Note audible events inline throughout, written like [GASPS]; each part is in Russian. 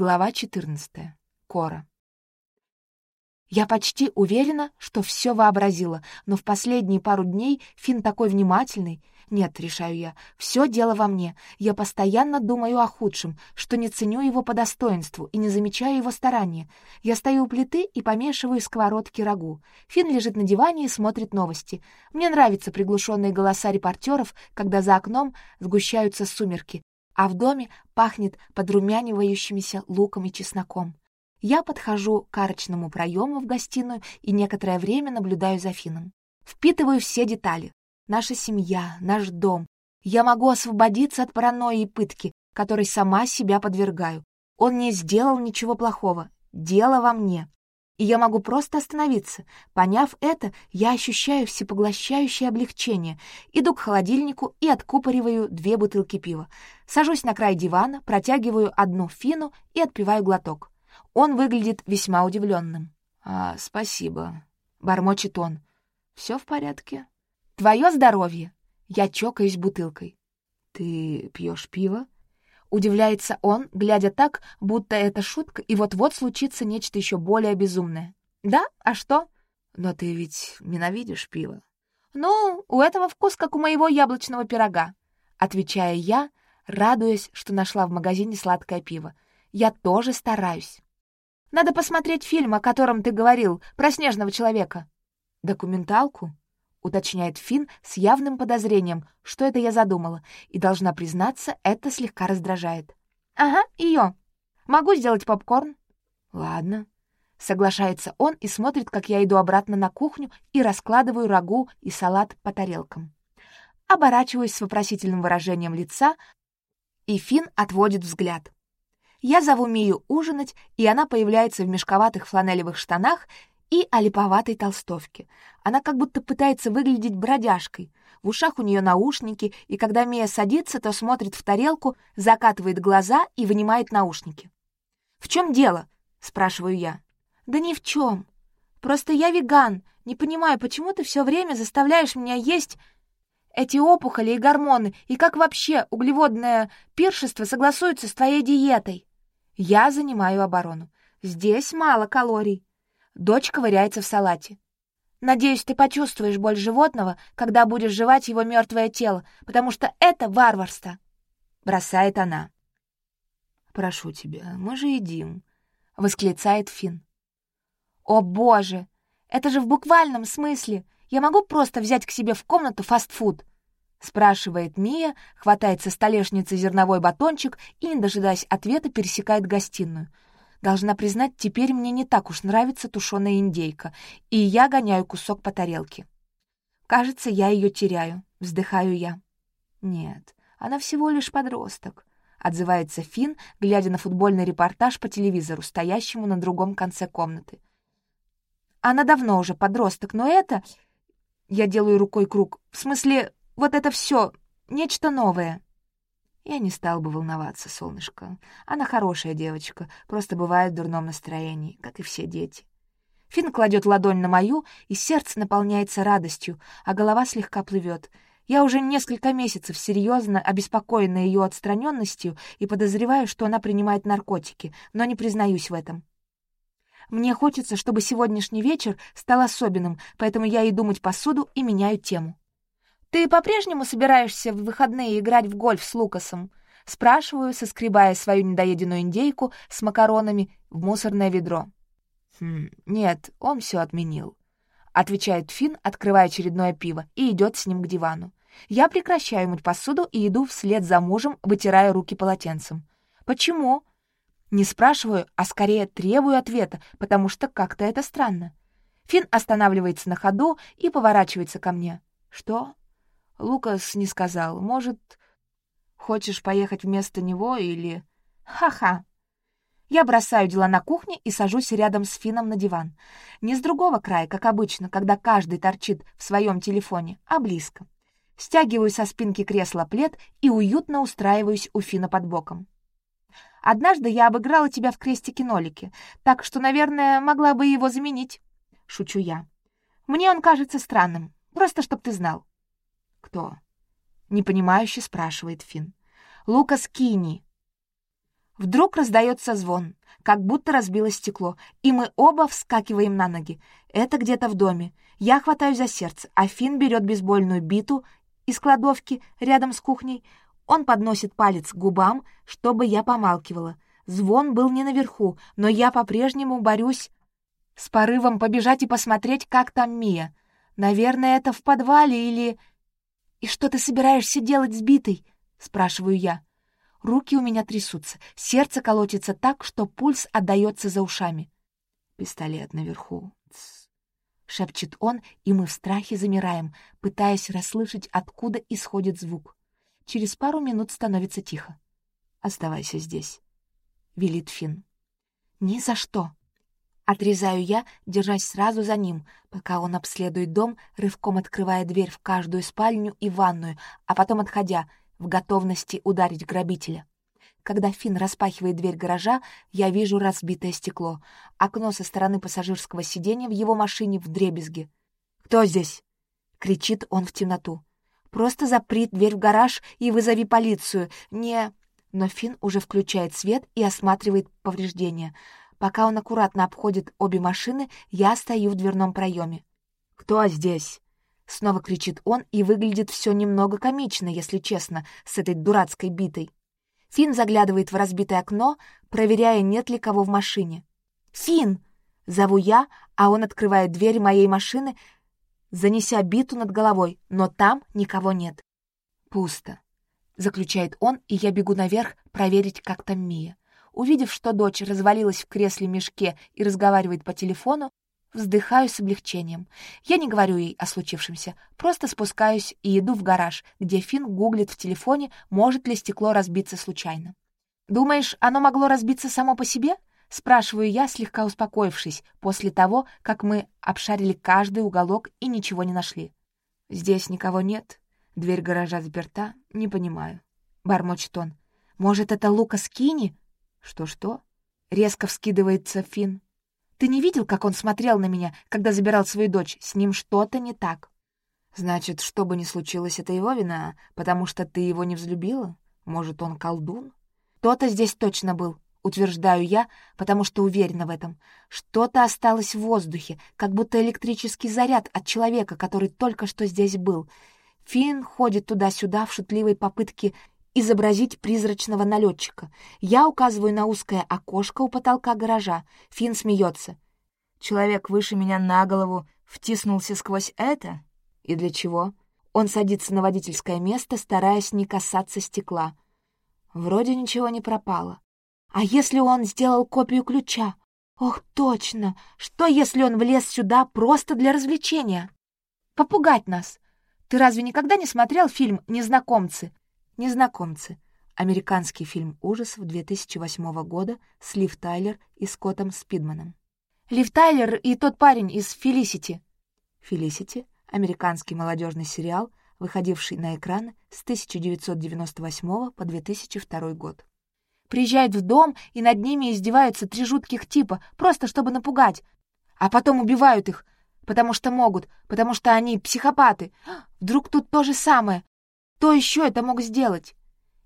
Глава 14. Кора. Я почти уверена, что все вообразила, но в последние пару дней Фин такой внимательный. Нет, решаю я, все дело во мне. Я постоянно думаю о худшем, что не ценю его по достоинству и не замечаю его старания. Я стою у плиты и помешиваю сковородки рагу. Фин лежит на диване и смотрит новости. Мне нравятся приглушенные голоса репортеров, когда за окном сгущаются сумерки, а в доме пахнет подрумянивающимися луком и чесноком. Я подхожу к арочному проему в гостиную и некоторое время наблюдаю за Фином. Впитываю все детали. Наша семья, наш дом. Я могу освободиться от паранойи и пытки, которой сама себя подвергаю. Он не сделал ничего плохого. Дело во мне и я могу просто остановиться. Поняв это, я ощущаю всепоглощающее облегчение. Иду к холодильнику и откупориваю две бутылки пива. Сажусь на край дивана, протягиваю одну фину и отпиваю глоток. Он выглядит весьма удивленным. «А, спасибо», — бормочет он. «Все в порядке?» «Твое здоровье!» Я чокаюсь бутылкой. «Ты пьешь пиво?» Удивляется он, глядя так, будто это шутка, и вот-вот случится нечто еще более безумное. «Да? А что?» «Но ты ведь ненавидишь пиво». «Ну, у этого вкус, как у моего яблочного пирога», — отвечая я, радуясь, что нашла в магазине сладкое пиво. «Я тоже стараюсь». «Надо посмотреть фильм, о котором ты говорил, про снежного человека». «Документалку?» уточняет Финн с явным подозрением, что это я задумала, и, должна признаться, это слегка раздражает. «Ага, ее. Могу сделать попкорн?» «Ладно». Соглашается он и смотрит, как я иду обратно на кухню и раскладываю рагу и салат по тарелкам. Оборачиваюсь с вопросительным выражением лица, и Финн отводит взгляд. Я зову Мию ужинать, и она появляется в мешковатых фланелевых штанах и о липоватой толстовке. Она как будто пытается выглядеть бродяжкой. В ушах у нее наушники, и когда Мия садится, то смотрит в тарелку, закатывает глаза и вынимает наушники. «В чем дело?» — спрашиваю я. «Да ни в чем. Просто я веган. Не понимаю, почему ты все время заставляешь меня есть эти опухоли и гормоны, и как вообще углеводное пиршество согласуется с твоей диетой?» Я занимаю оборону. «Здесь мало калорий. Дочь ковыряется в салате. «Надеюсь, ты почувствуешь боль животного, когда будешь жевать его мертвое тело, потому что это варварство!» Бросает она. «Прошу тебя, мы же едим», — восклицает Финн. «О боже! Это же в буквальном смысле! Я могу просто взять к себе в комнату фастфуд?» — спрашивает Мия, хватает со столешницы зерновой батончик и, не дожидаясь ответа, пересекает гостиную — Должна признать, теперь мне не так уж нравится тушеная индейка, и я гоняю кусок по тарелке. Кажется, я ее теряю, вздыхаю я. Нет, она всего лишь подросток, отзывается Фин, глядя на футбольный репортаж по телевизору, стоящему на другом конце комнаты. Она давно уже подросток, но это... Я делаю рукой круг. В смысле, вот это все нечто новое. Я не стал бы волноваться, солнышко. Она хорошая девочка, просто бывает в дурном настроении, как и все дети. Финн кладет ладонь на мою, и сердце наполняется радостью, а голова слегка плывет. Я уже несколько месяцев серьезно обеспокоена ее отстраненностью и подозреваю, что она принимает наркотики, но не признаюсь в этом. Мне хочется, чтобы сегодняшний вечер стал особенным, поэтому я и думать посуду и меняю тему. Ты по-прежнему собираешься в выходные играть в гольф с Лукасом? Спрашиваю, соскребая свою недоеденную индейку с макаронами в мусорное ведро. «Хм, нет, он все отменил», — отвечает Финн, открывая очередное пиво, и идет с ним к дивану. Я прекращаю мыть посуду и иду вслед за мужем, вытирая руки полотенцем. «Почему?» Не спрашиваю, а скорее требую ответа, потому что как-то это странно. Финн останавливается на ходу и поворачивается ко мне. «Что?» Лукас не сказал. «Может, хочешь поехать вместо него или...» «Ха-ха!» Я бросаю дела на кухне и сажусь рядом с Фином на диван. Не с другого края, как обычно, когда каждый торчит в своем телефоне, а близко. Стягиваю со спинки кресла плед и уютно устраиваюсь у Фина под боком. «Однажды я обыграла тебя в крестике-нолике, так что, наверное, могла бы его заменить», — шучу я. «Мне он кажется странным, просто чтоб ты знал. «Кто?» — непонимающе спрашивает Финн. «Лукас Кини». Вдруг раздается звон, как будто разбилось стекло, и мы оба вскакиваем на ноги. Это где-то в доме. Я хватаюсь за сердце, а Финн берет бейсбольную биту из кладовки рядом с кухней. Он подносит палец к губам, чтобы я помалкивала. Звон был не наверху, но я по-прежнему борюсь с порывом побежать и посмотреть, как там Мия. Наверное, это в подвале или... «И что ты собираешься делать с битой?» — спрашиваю я. Руки у меня трясутся, сердце колотится так, что пульс отдаётся за ушами. «Пистолет наверху», — шепчет он, и мы в страхе замираем, пытаясь расслышать, откуда исходит звук. Через пару минут становится тихо. «Оставайся здесь», — велит Финн. «Ни за что», Отрезаю я, держась сразу за ним, пока он обследует дом, рывком открывая дверь в каждую спальню и ванную, а потом отходя, в готовности ударить грабителя. Когда Финн распахивает дверь гаража, я вижу разбитое стекло. Окно со стороны пассажирского сиденья в его машине в вдребезги. «Кто здесь?» — кричит он в темноту. «Просто запри дверь в гараж и вызови полицию. Не...» Но Финн уже включает свет и осматривает повреждения — Пока он аккуратно обходит обе машины, я стою в дверном проеме. «Кто здесь?» Снова кричит он и выглядит все немного комично, если честно, с этой дурацкой битой. Финн заглядывает в разбитое окно, проверяя, нет ли кого в машине. «Финн!» — зову я, а он открывает дверь моей машины, занеся биту над головой, но там никого нет. «Пусто», — заключает он, и я бегу наверх проверить, как там Мия. Увидев, что дочь развалилась в кресле-мешке и разговаривает по телефону, вздыхаю с облегчением. Я не говорю ей о случившемся, просто спускаюсь и иду в гараж, где Финн гуглит в телефоне, может ли стекло разбиться случайно. «Думаешь, оно могло разбиться само по себе?» — спрашиваю я, слегка успокоившись, после того, как мы обшарили каждый уголок и ничего не нашли. «Здесь никого нет, дверь гаража заперта, не понимаю», — бормочет он. «Может, это Лукас Кини? «Что-что?» — резко вскидывается Финн. «Ты не видел, как он смотрел на меня, когда забирал свою дочь? С ним что-то не так». «Значит, что бы ни случилось, это его вина, потому что ты его не взлюбила? Может, он колдун?» «То-то здесь точно был», — утверждаю я, потому что уверена в этом. «Что-то осталось в воздухе, как будто электрический заряд от человека, который только что здесь был». Финн ходит туда-сюда в шутливой попытке изобразить призрачного налетчика. Я указываю на узкое окошко у потолка гаража. Фин смеется. Человек выше меня на голову втиснулся сквозь это? И для чего? Он садится на водительское место, стараясь не касаться стекла. Вроде ничего не пропало. А если он сделал копию ключа? Ох, точно! Что, если он влез сюда просто для развлечения? Попугать нас! Ты разве никогда не смотрел фильм «Незнакомцы»? Незнакомцы. Американский фильм ужасов 2008 года с Лив Тайлер и Скоттом Спидманом. Лив Тайлер и тот парень из «Фелисити». «Фелисити» — американский молодежный сериал, выходивший на экраны с 1998 по 2002 год. Приезжают в дом, и над ними издеваются три жутких типа, просто чтобы напугать. А потом убивают их, потому что могут, потому что они психопаты. Вдруг тут то же самое, кто еще это мог сделать?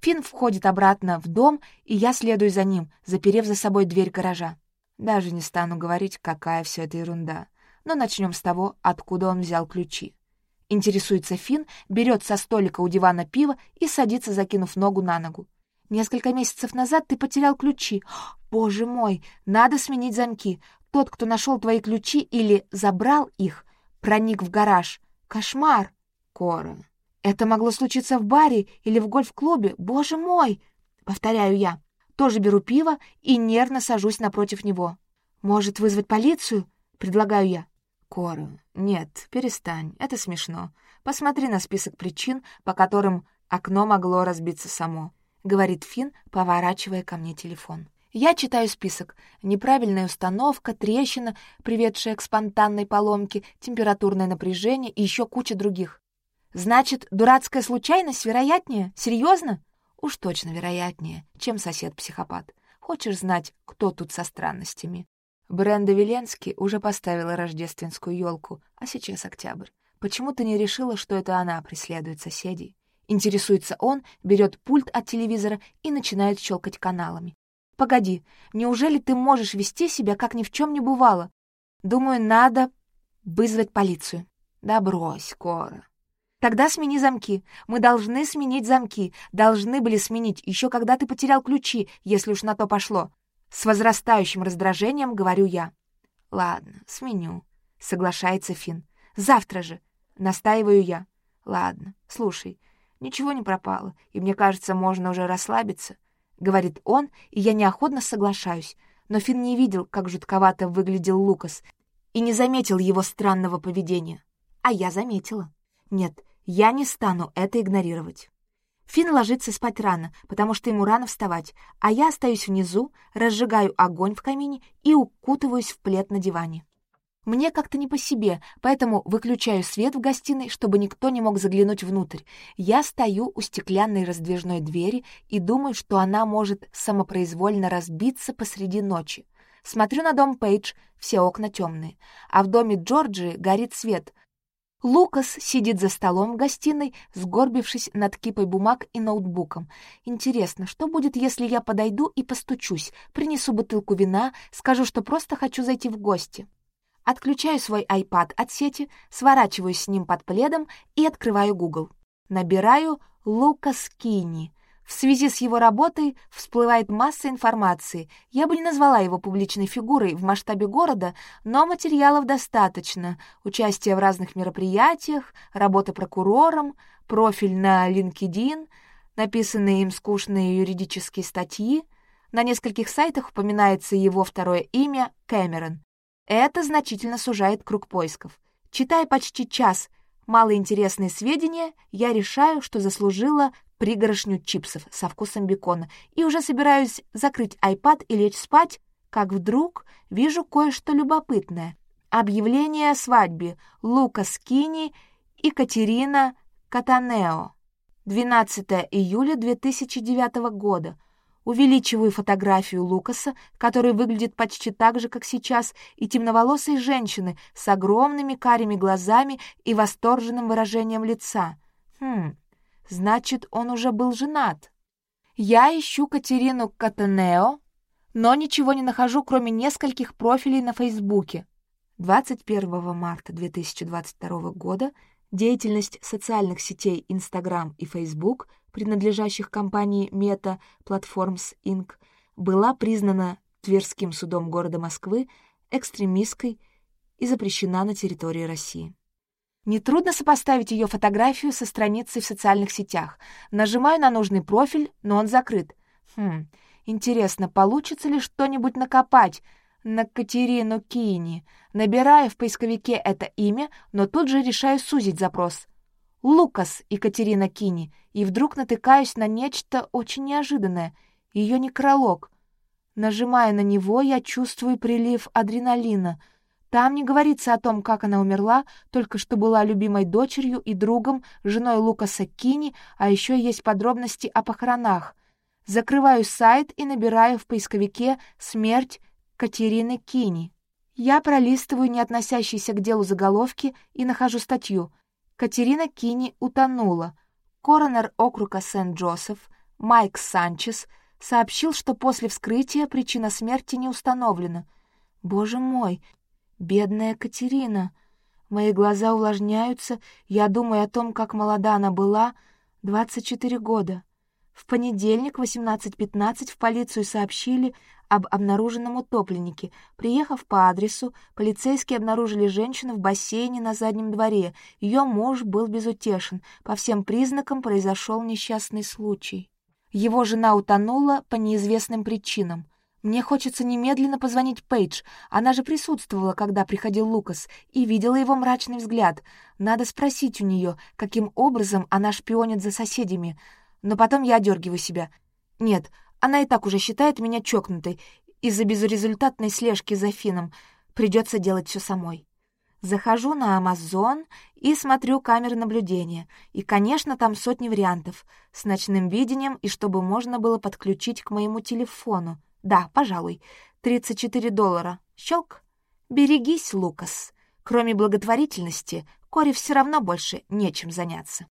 Финн входит обратно в дом, и я следую за ним, заперев за собой дверь гаража. Даже не стану говорить, какая все это ерунда. Но начнем с того, откуда он взял ключи. Интересуется Финн, берет со столика у дивана пиво и садится, закинув ногу на ногу. «Несколько месяцев назад ты потерял ключи. [GASPS] Боже мой, надо сменить замки. Тот, кто нашел твои ключи или забрал их, проник в гараж. Кошмар!» «Кора, это могло случиться в баре или в гольф-клубе. Боже мой! Повторяю я. Тоже беру пиво и нервно сажусь напротив него. Может, вызвать полицию? Предлагаю я. Кора, нет, перестань, это смешно. Посмотри на список причин, по которым окно могло разбиться само. Говорит Финн, поворачивая ко мне телефон. Я читаю список. Неправильная установка, трещина, приведшая к спонтанной поломке, температурное напряжение и еще куча других. Значит, дурацкая случайность вероятнее? Серьезно? Уж точно вероятнее, чем сосед-психопат. Хочешь знать, кто тут со странностями? Бренда Веленски уже поставила рождественскую елку, а сейчас октябрь. Почему ты не решила, что это она преследует соседей? Интересуется он, берет пульт от телевизора и начинает щелкать каналами. «Погоди, неужели ты можешь вести себя, как ни в чем не бывало? Думаю, надо вызвать полицию». «Да брось, Кора. Тогда смени замки. Мы должны сменить замки. Должны были сменить, еще когда ты потерял ключи, если уж на то пошло. С возрастающим раздражением говорю я. Ладно, сменю, соглашается Фин. Завтра же, настаиваю я. Ладно, слушай, ничего не пропало, и мне кажется, можно уже расслабиться, говорит он, и я неохотно соглашаюсь. Но Фин не видел, как жутковато выглядел Лукас, и не заметил его странного поведения. А я заметила. Нет, я не стану это игнорировать. Фин ложится спать рано, потому что ему рано вставать, а я остаюсь внизу, разжигаю огонь в камине и укутываюсь в плед на диване. Мне как-то не по себе, поэтому выключаю свет в гостиной, чтобы никто не мог заглянуть внутрь. Я стою у стеклянной раздвижной двери и думаю, что она может самопроизвольно разбиться посреди ночи. Смотрю на дом Пейдж, все окна темные, а в доме Джорджии горит свет, Лукас сидит за столом в гостиной, сгорбившись над кипой бумаг и ноутбуком. Интересно, что будет, если я подойду и постучусь, принесу бутылку вина, скажу, что просто хочу зайти в гости? Отключаю свой iPad от сети, сворачиваюсь с ним под пледом и открываю Google. Набираю «Лукас Кини», в связи с его работой всплывает масса информации. Я бы не назвала его публичной фигурой в масштабе города, но материалов достаточно. Участие в разных мероприятиях, работа прокурором, профиль на LinkedIn, написанные им скучные юридические статьи. На нескольких сайтах упоминается его второе имя — Кэмерон. Это значительно сужает круг поисков. Читая почти час малоинтересные сведения, я решаю, что заслужила пригоршню чипсов со вкусом бекона и уже собираюсь закрыть iPad и лечь спать, как вдруг вижу кое-что любопытное. Объявление о свадьбе Лука Скини и Катерина Катанео. 12 июля 2009 года. Увеличиваю фотографию Лукаса, который выглядит почти так же, как сейчас, и темноволосой женщины с огромными карими глазами и восторженным выражением лица. Хм, значит, он уже был женат. Я ищу Катерину Катанео, но ничего не нахожу, кроме нескольких профилей на Фейсбуке. 21 марта 2022 года деятельность социальных сетей Instagram и Facebook, принадлежащих компании Meta Platforms Inc., была признана Тверским судом города Москвы экстремистской и запрещена на территории России. Нетрудно сопоставить ее фотографию со страницей в социальных сетях. Нажимаю на нужный профиль, но он закрыт. Хм, интересно, получится ли что-нибудь накопать на Катерину Кини? Набираю в поисковике это имя, но тут же решаю сузить запрос. Лукас и Катерина Кини, и вдруг натыкаюсь на нечто очень неожиданное. Ее некролог. Нажимая на него, я чувствую прилив адреналина — там не говорится о том, как она умерла, только что была любимой дочерью и другом, женой Лукаса Кини, а еще есть подробности о похоронах. Закрываю сайт и набираю в поисковике «Смерть Катерины Кини». Я пролистываю не относящиеся к делу заголовки и нахожу статью «Катерина Кини утонула». Коронер округа Сент-Джозеф Майк Санчес сообщил, что после вскрытия причина смерти не установлена. Боже мой, Бедная Катерина. Мои глаза увлажняются, я думаю о том, как молода она была, 24 года. В понедельник 18.15 в полицию сообщили об обнаруженном утопленнике. Приехав по адресу, полицейские обнаружили женщину в бассейне на заднем дворе. Ее муж был безутешен. По всем признакам произошел несчастный случай. Его жена утонула по неизвестным причинам. Мне хочется немедленно позвонить Пейдж. Она же присутствовала, когда приходил Лукас, и видела его мрачный взгляд. Надо спросить у нее, каким образом она шпионит за соседями. Но потом я одергиваю себя. Нет, она и так уже считает меня чокнутой. Из-за безрезультатной слежки за Фином придется делать все самой. Захожу на Амазон и смотрю камеры наблюдения. И, конечно, там сотни вариантов. С ночным видением и чтобы можно было подключить к моему телефону. Да, пожалуй, 34 доллара. Щелк. Берегись, Лукас. Кроме благотворительности, Кори все равно больше нечем заняться.